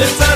this time.